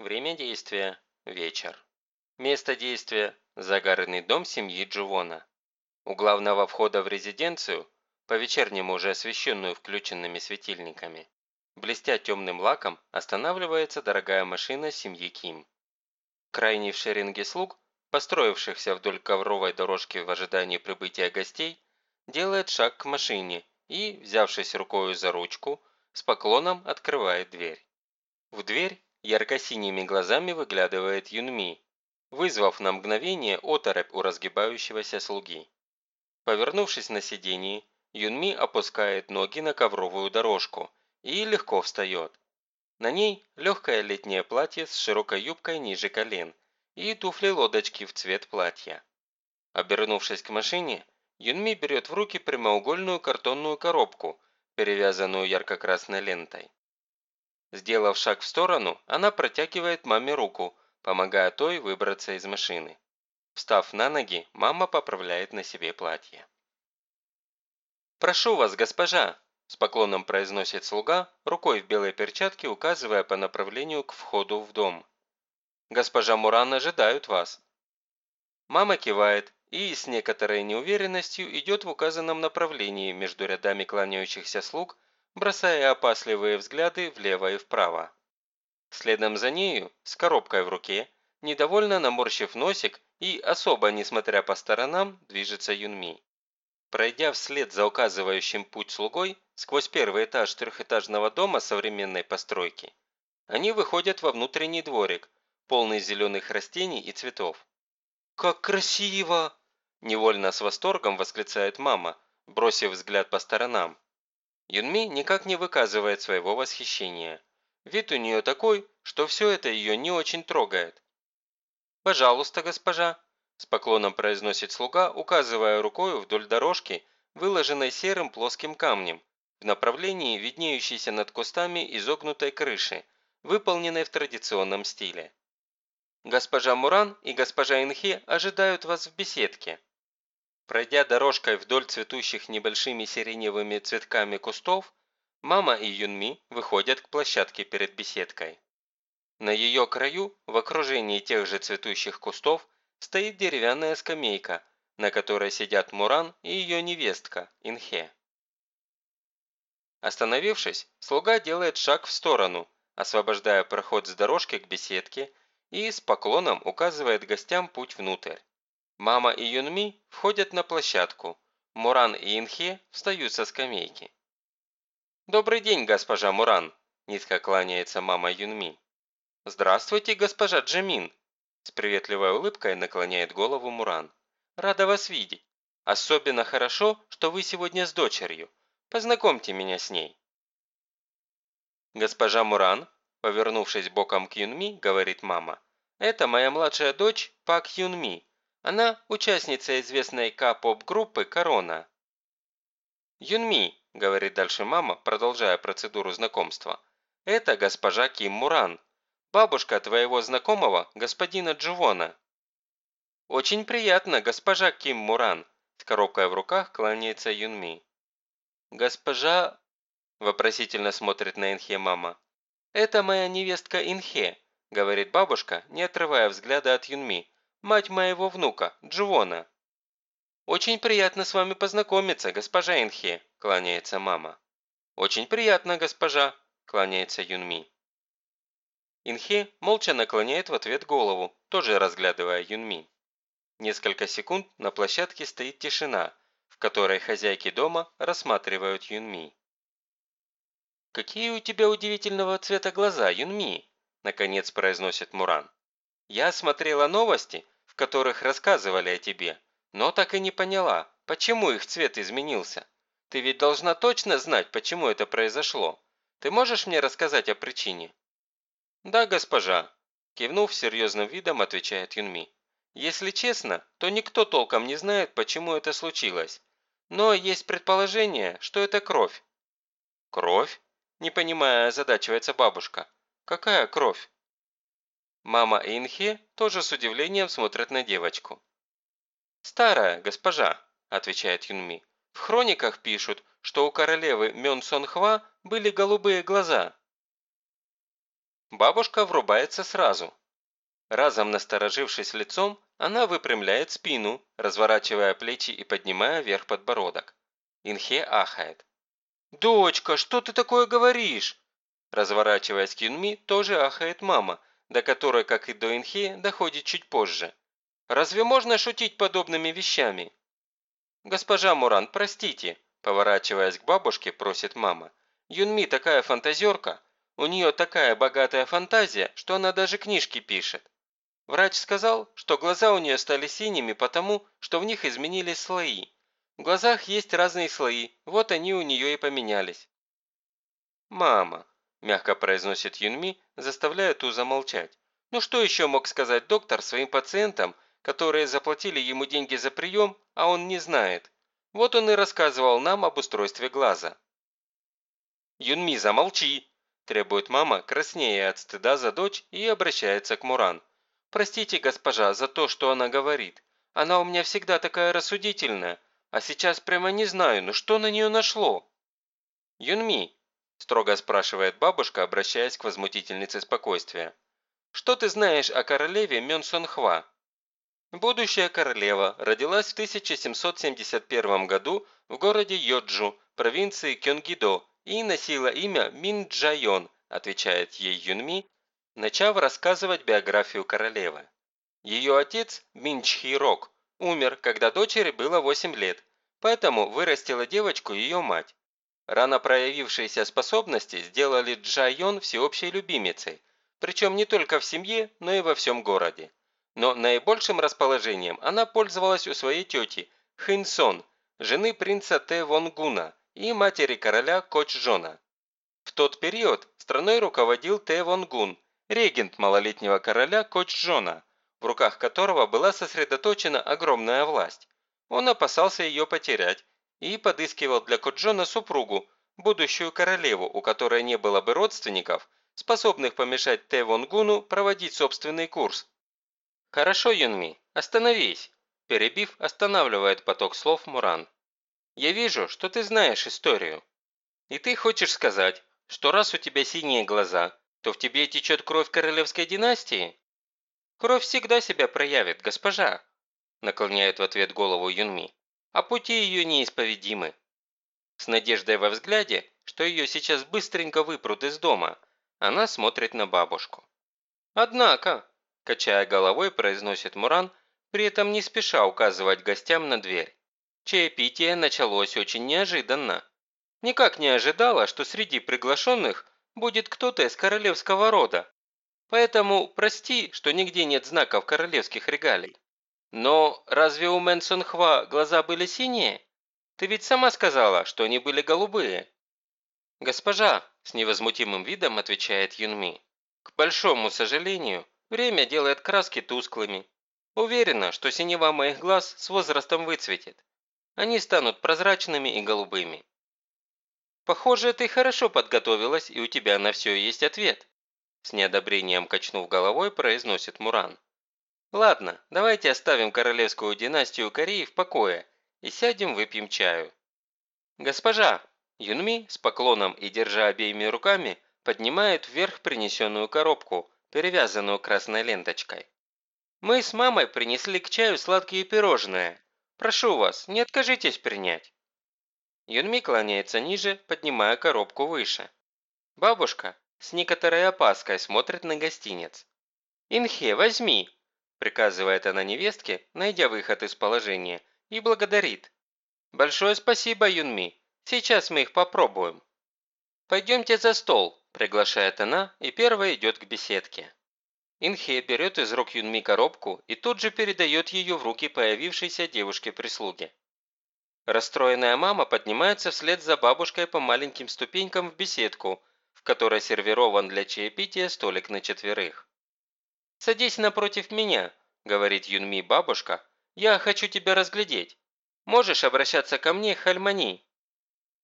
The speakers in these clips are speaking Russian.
Время действия – вечер. Место действия – загородный дом семьи Дживона. У главного входа в резиденцию, по-вечернему уже освещенную включенными светильниками, блестя темным лаком, останавливается дорогая машина семьи Ким. Крайний в шеринге слуг, построившихся вдоль ковровой дорожки в ожидании прибытия гостей, делает шаг к машине и, взявшись рукой за ручку, с поклоном открывает дверь. В дверь ярко-синими глазами выглядывает Юнми, вызвав на мгновение оторопь у разгибающегося слуги. Повернувшись на сиденье, Юнми опускает ноги на ковровую дорожку и легко встает. На ней легкое летнее платье с широкой юбкой ниже колен и туфли-лодочки в цвет платья. Обернувшись к машине, Юнми берет в руки прямоугольную картонную коробку, перевязанную ярко-красной лентой. Сделав шаг в сторону, она протягивает маме руку, помогая той выбраться из машины. Встав на ноги, мама поправляет на себе платье. «Прошу вас, госпожа!» – с поклоном произносит слуга, рукой в белой перчатке указывая по направлению к входу в дом. «Госпожа Муран ожидают вас!» Мама кивает и с некоторой неуверенностью идет в указанном направлении между рядами кланяющихся слуг бросая опасливые взгляды влево и вправо. Следом за нею, с коробкой в руке, недовольно наморщив носик и, особо несмотря по сторонам, движется Юнми. Пройдя вслед за указывающим путь слугой сквозь первый этаж трехэтажного дома современной постройки, они выходят во внутренний дворик, полный зеленых растений и цветов. «Как красиво!» – невольно с восторгом восклицает мама, бросив взгляд по сторонам. Юнми никак не выказывает своего восхищения. Вид у нее такой, что все это ее не очень трогает. «Пожалуйста, госпожа», – с поклоном произносит слуга, указывая рукой вдоль дорожки, выложенной серым плоским камнем, в направлении виднеющейся над кустами изогнутой крыши, выполненной в традиционном стиле. «Госпожа Муран и госпожа Инхе ожидают вас в беседке». Пройдя дорожкой вдоль цветущих небольшими сиреневыми цветками кустов, мама и Юнми выходят к площадке перед беседкой. На ее краю, в окружении тех же цветущих кустов, стоит деревянная скамейка, на которой сидят Муран и ее невестка, Инхе. Остановившись, слуга делает шаг в сторону, освобождая проход с дорожки к беседке и с поклоном указывает гостям путь внутрь. Мама и Юнми входят на площадку. Муран и Инхе встают со скамейки. «Добрый день, госпожа Муран!» – низко кланяется мама Юнми. «Здравствуйте, госпожа Джамин!» С приветливой улыбкой наклоняет голову Муран. «Рада вас видеть. Особенно хорошо, что вы сегодня с дочерью. Познакомьте меня с ней». «Госпожа Муран», повернувшись боком к Юнми, говорит мама, «это моя младшая дочь Пак Юнми, она участница известной К-поп-группы «Корона». «Юнми», – говорит дальше мама, продолжая процедуру знакомства, – «это госпожа Ким Муран, бабушка твоего знакомого, господина Дживона». «Очень приятно, госпожа Ким Муран», – с коробкой в руках кланяется Юнми. «Госпожа...» – вопросительно смотрит на Инхе мама. «Это моя невестка Инхе», – говорит бабушка, не отрывая взгляда от Юнми, мать моего внука, Дживона». «Очень приятно с вами познакомиться, госпожа Инхе», – кланяется мама. «Очень приятно, госпожа», – кланяется Юнми. Инхе молча наклоняет в ответ голову, тоже разглядывая Юнми. Несколько секунд на площадке стоит тишина, в которой хозяйки дома рассматривают Юнми. «Какие у тебя удивительного цвета глаза, Юнми?» – наконец произносит Муран. «Я смотрела новости в которых рассказывали о тебе, но так и не поняла, почему их цвет изменился. Ты ведь должна точно знать, почему это произошло. Ты можешь мне рассказать о причине?» «Да, госпожа», – кивнув серьезным видом, отвечает Юнми. «Если честно, то никто толком не знает, почему это случилось. Но есть предположение, что это кровь». «Кровь?» – не понимая, озадачивается бабушка. «Какая кровь?» Мама и Инхе тоже с удивлением смотрят на девочку. «Старая, госпожа», – отвечает Юнми. «В хрониках пишут, что у королевы Мён Сон Хва были голубые глаза». Бабушка врубается сразу. Разом насторожившись лицом, она выпрямляет спину, разворачивая плечи и поднимая вверх подбородок. Инхе ахает. «Дочка, что ты такое говоришь?» Разворачиваясь к Юнми, тоже ахает мама, до которой, как и до Инхе, доходит чуть позже. «Разве можно шутить подобными вещами?» «Госпожа Муран, простите», поворачиваясь к бабушке, просит мама. «Юнми такая фантазерка, у нее такая богатая фантазия, что она даже книжки пишет. Врач сказал, что глаза у нее стали синими потому, что в них изменились слои. В глазах есть разные слои, вот они у нее и поменялись. «Мама», – мягко произносит Юнми, заставляя ту замолчать. «Ну что еще мог сказать доктор своим пациентам, которые заплатили ему деньги за прием, а он не знает? Вот он и рассказывал нам об устройстве глаза». «Юнми, замолчи!» – требует мама, краснея от стыда за дочь и обращается к Муран. «Простите, госпожа, за то, что она говорит. Она у меня всегда такая рассудительная, а сейчас прямо не знаю, ну что на нее нашло?» «Юнми», – строго спрашивает бабушка, обращаясь к возмутительнице спокойствия. «Что ты знаешь о королеве Мёнсон Хва?» Будущая королева родилась в 1771 году в городе Йоджу, провинции Кёнгидо, и носила имя Мин Джайон, отвечает ей Юнми, начав рассказывать биографию королевы. Ее отец, Минчхи Рок, умер, когда дочери было 8 лет, поэтому вырастила девочку ее мать. Рано проявившиеся способности сделали Джайон всеобщей любимицей, причем не только в семье, но и во всем городе. Но наибольшим расположением она пользовалась у своей тети Хинсон, жены принца Тэ Вонгуна и матери короля Кочжона. В тот период страной руководил Тэ Вонгун, регент малолетнего короля Кочжона, в руках которого была сосредоточена огромная власть. Он опасался ее потерять и подыскивал для Коджона супругу, будущую королеву, у которой не было бы родственников, способных помешать Тэ Вонгуну проводить собственный курс. «Хорошо, Юнми, остановись!» Перебив, останавливает поток слов Муран. «Я вижу, что ты знаешь историю. И ты хочешь сказать, что раз у тебя синие глаза, то в тебе течет кровь королевской династии? Кровь всегда себя проявит, госпожа, наклоняет в ответ голову Юнми. А пути ее неисповедимы. С надеждой во взгляде, что ее сейчас быстренько выпрут из дома, она смотрит на бабушку. Однако, качая головой, произносит Муран, при этом не спеша указывать гостям на дверь. Чаепитие началось очень неожиданно. Никак не ожидала, что среди приглашенных будет кто-то из королевского рода. Поэтому прости, что нигде нет знаков королевских регалий. Но разве у Мэнсон Хва глаза были синие? Ты ведь сама сказала, что они были голубые. Госпожа, с невозмутимым видом отвечает Юнми. К большому сожалению, время делает краски тусклыми. Уверена, что синева моих глаз с возрастом выцветит. Они станут прозрачными и голубыми. Похоже, ты хорошо подготовилась, и у тебя на все есть ответ. С неодобрением качнув головой, произносит Муран. Ладно, давайте оставим королевскую династию Кореи в покое и сядем выпьем чаю. Госпожа, Юнми с поклоном и держа обеими руками поднимает вверх принесенную коробку, перевязанную красной ленточкой. Мы с мамой принесли к чаю сладкие пирожные. Прошу вас, не откажитесь принять. Юнми клоняется ниже, поднимая коробку выше. Бабушка с некоторой опаской смотрит на гостинец. «Инхе, возьми!» – приказывает она невестке, найдя выход из положения, и благодарит. «Большое спасибо, Юнми. Сейчас мы их попробуем». «Пойдемте за стол», – приглашает она и первая идет к беседке. Инхе берет из рук Юнми коробку и тут же передает ее в руки появившейся девушке-прислуги. Расстроенная мама поднимается вслед за бабушкой по маленьким ступенькам в беседку, в которой сервирован для чаепития столик на четверых. «Садись напротив меня», – говорит Юнми бабушка, – «я хочу тебя разглядеть. Можешь обращаться ко мне, Хальмани».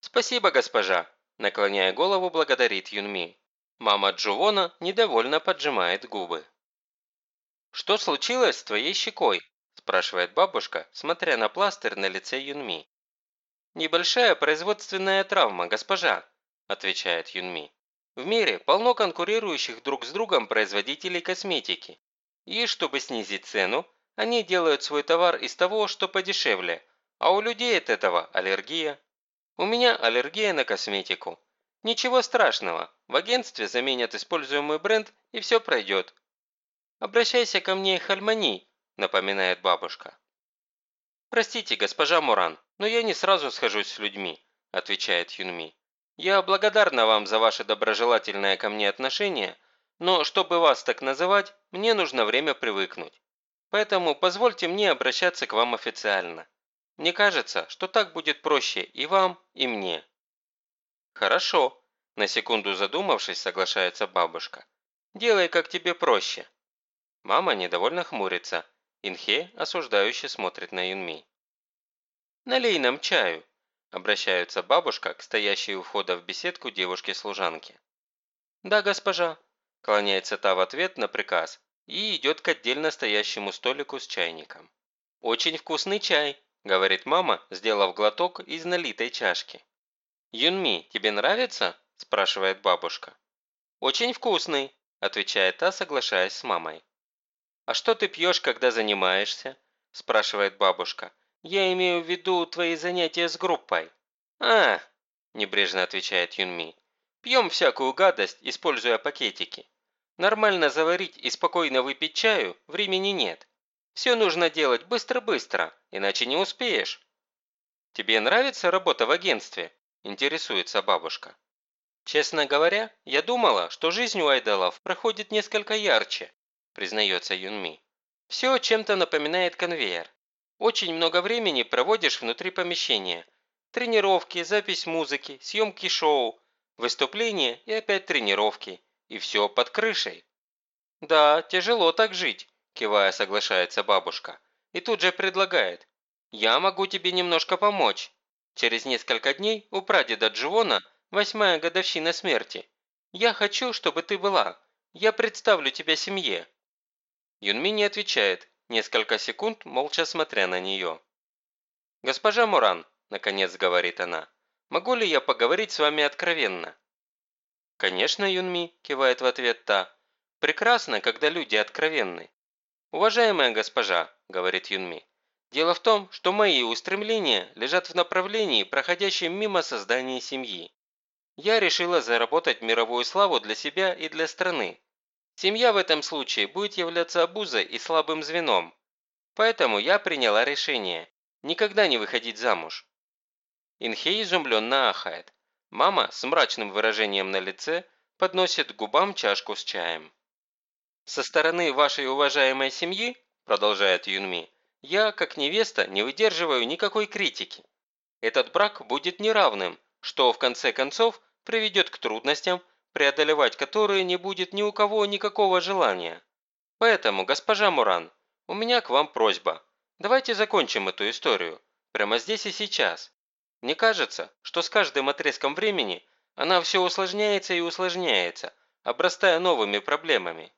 «Спасибо, госпожа», – наклоняя голову, благодарит Юнми. Мама Джувона недовольно поджимает губы. «Что случилось с твоей щекой?» спрашивает бабушка, смотря на пластырь на лице Юнми. «Небольшая производственная травма, госпожа», отвечает Юнми. В мире полно конкурирующих друг с другом производителей косметики. И чтобы снизить цену, они делают свой товар из того, что подешевле, а у людей от этого аллергия. У меня аллергия на косметику. Ничего страшного, в агентстве заменят используемый бренд и все пройдет. Обращайся ко мне, Хальмани, напоминает бабушка. «Простите, госпожа Муран, но я не сразу схожусь с людьми», отвечает Юнми. «Я благодарна вам за ваше доброжелательное ко мне отношение, но чтобы вас так называть, мне нужно время привыкнуть. Поэтому позвольте мне обращаться к вам официально. Мне кажется, что так будет проще и вам, и мне». «Хорошо», – на секунду задумавшись, соглашается бабушка. «Делай, как тебе проще». Мама недовольно хмурится. Инхе осуждающе смотрит на Юнми. «Налей нам чаю», – обращается бабушка к стоящей у входа в беседку девушке-служанке. «Да, госпожа», – клоняется та в ответ на приказ и идет к отдельно стоящему столику с чайником. «Очень вкусный чай», – говорит мама, сделав глоток из налитой чашки. «Юнми, тебе нравится?» – спрашивает бабушка. «Очень вкусный», – отвечает та, соглашаясь с мамой. «А что ты пьешь, когда занимаешься?» – спрашивает бабушка. «Я имею в виду твои занятия с группой». «А!» – небрежно отвечает Юнми. «Пьем всякую гадость, используя пакетики. Нормально заварить и спокойно выпить чаю времени нет. Все нужно делать быстро-быстро, иначе не успеешь. Тебе нравится работа в агентстве? Интересуется бабушка. Честно говоря, я думала, что жизнь у айдолов проходит несколько ярче, признается Юнми. Все чем-то напоминает конвейер. Очень много времени проводишь внутри помещения. Тренировки, запись музыки, съемки шоу, выступления и опять тренировки. И все под крышей. «Да, тяжело так жить», – кивая соглашается бабушка. И тут же предлагает. «Я могу тебе немножко помочь. Через несколько дней у прадеда Дживона восьмая годовщина смерти. Я хочу, чтобы ты была. Я представлю тебя семье». Юнми не отвечает, несколько секунд молча смотря на нее. «Госпожа Муран», – наконец говорит она, – «могу ли я поговорить с вами откровенно?» «Конечно, Юнми», – кивает в ответ та. «Прекрасно, когда люди откровенны». «Уважаемая госпожа», – говорит Юнми, – «дело в том, что мои устремления лежат в направлении, проходящем мимо создания семьи. Я решила заработать мировую славу для себя и для страны. Семья в этом случае будет являться обузой и слабым звеном. Поэтому я приняла решение – никогда не выходить замуж». Инхей изумленно ахает. Мама с мрачным выражением на лице подносит к губам чашку с чаем. «Со стороны вашей уважаемой семьи, – продолжает Юнми, – я, как невеста, не выдерживаю никакой критики. Этот брак будет неравным, что в конце концов приведет к трудностям, преодолевать которые не будет ни у кого никакого желания. Поэтому, госпожа Муран, у меня к вам просьба. Давайте закончим эту историю. Прямо здесь и сейчас. Мне кажется, что с каждым отрезком времени она все усложняется и усложняется, обрастая новыми проблемами.